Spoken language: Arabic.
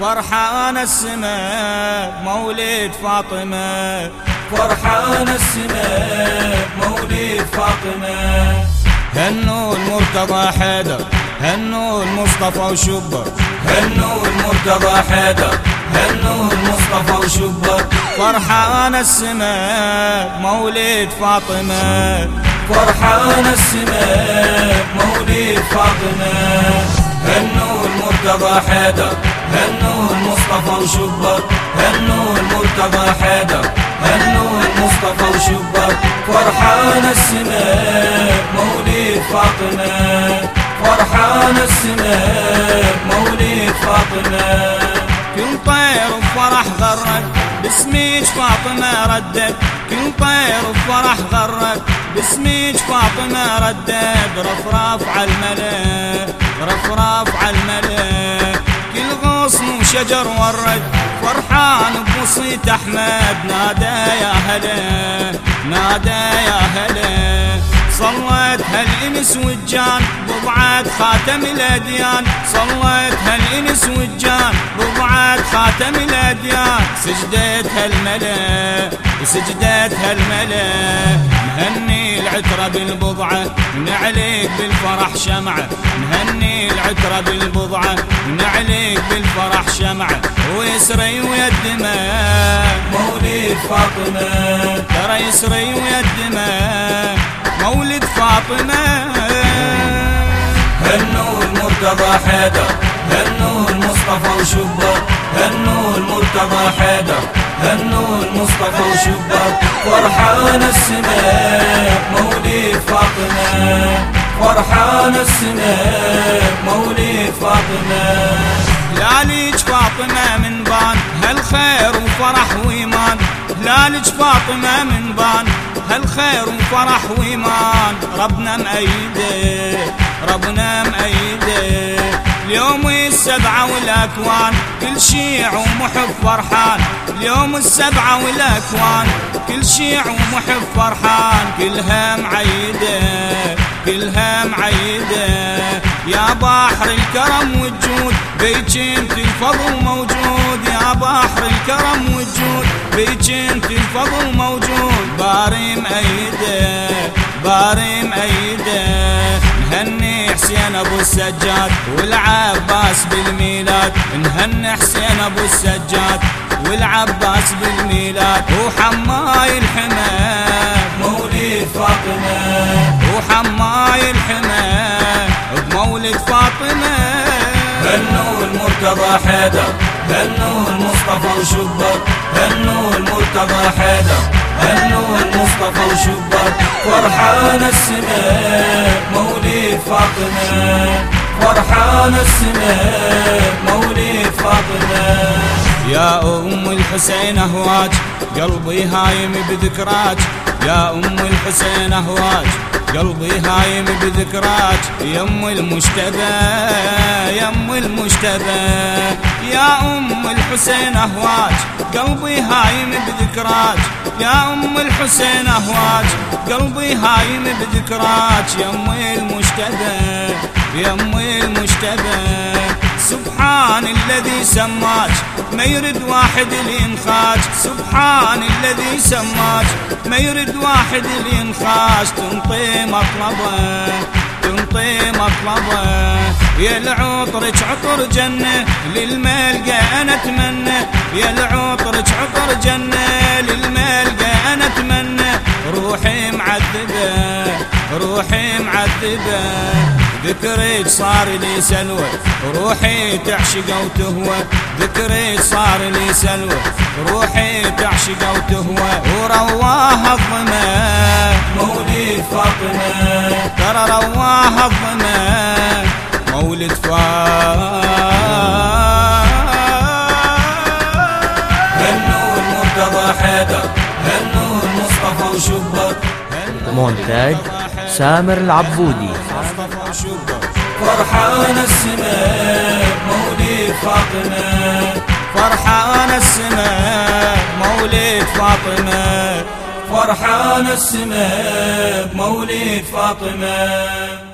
فرحان السماء مولد فاطمة. فرحان السماء مولد فاطمة. هنوا المرتضى حيدر هنوا المصطفى وشبر هنوا المرتضى حيدر هنوا المصطفى وشبر فرحان السماء مولد فاطمة. فرحان السماء مولد فاطمة. هنوا المرتضى حيدر. هنوا المصطفى وشبر هنوا المرتضى حيدر هنوا المصطفى وشبر. فرحان السماء مولد فاطمة فرحان السماء مولد فاطمة. كل طير بفرح غرد باسميج فاطمة ردت. كل طير بفرح غرد باسميج فاطمة ردت. رفراف على الملا رفراف على الملا. غصن وشجر ورد فرحان بوصيت احمد نادى يا هلا نادى يا هلا. صلت هالإنس والجان بضعة خاتم الأديان. صلت هالإنس والجان بضعة خاتم الأديان. سجدت هالملأ وسجدت هالملأ. العترة بالبضعة ونعليك بالفرح شمعة. نهني العترة بالبضعة ونعليك بالفرح شمعة. ويسري ويا الدماء مولد فاطمة. ترى يسري ويا الدماء مولد فاطمة. هنوا المرتضى حيدر هنوا المصطفى وشبر هنوا المرتضى حيدر هنوا المصطفى وشبر فرحان السماء. فرحان السماء مولد فاطمة هلالج فاطمة من بان هالخير وفرح وإيمان. هلالج فاطمة من بان هالخير وفرح وإيمان. ربنا مأيده ربنا مأيده. اليوم السبعة والأكوان كل شيع ومحب فرحان. اليوم السبعة والأكوان كل شيع ومحب فرحان. كلها معيدة. كلها معيدة يا بحر الكرم والجود بيك انت الفضل موجود. يا بحر الكرم والجود بيك انت الفضل موجود. باري مأيده باري مأيده نهني حسين أبو السجاد والعباس بالميلاد. نهني حسين أبو السجاد والعباس بالميلاد. وحماي الحمام فاطمة. وحماي الحمام بمولد فاطمة. هنوا المرتضى حيدر هنوا المصطفى وشبر هنوا المرتضى حيدر هنوا المصطفى وشبر فرحان السماء مولد فاطمة. فرحان السماء مولد فاطمة. يا أم الحسين أهواج قلبي هايم بذكراك يا أم الحسين أهواج قلبي هايم بذكراك يم المجتبى يم المجتبى. يا أم الحسين أهواج قلبي هايم بذكراك يا أم الحسين أهواج قلبي هايم بذكراك يم المجتبى يم المجتبى. سبحان الذي سماك ما يرد واحد لينخاج سبحان الذي سماك ما يرد واحد لينخاج تنطي مطلبه تنطي مطلبه. يا العطرك عطر جنة للملقى أنا أتمنى. يا العطرك عطر جنة للملقى أنا أتمنى. روحي معذبة. روحي معذبة ذكرك صار لي سلوى. روحي تعشق وتهوى ذكرك صار لي سلوى. روحي تعشق وتهوى ورواها الظمأ. مولد فاطمة. ترى رواها الظمأ. مولد فا هنوا المرتضى حيدر هنوا المصطفى وشبر. مونتاج. سامر العبودي. فرحان السماء مولد فاطمة. فرحان السماء مولد فاطمة. فرحان السماء مولد فاطمة.